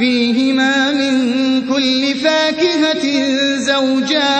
فِيهِمَا مِن كُلِّ فَاكِهَةٍ زَوْجَانِ.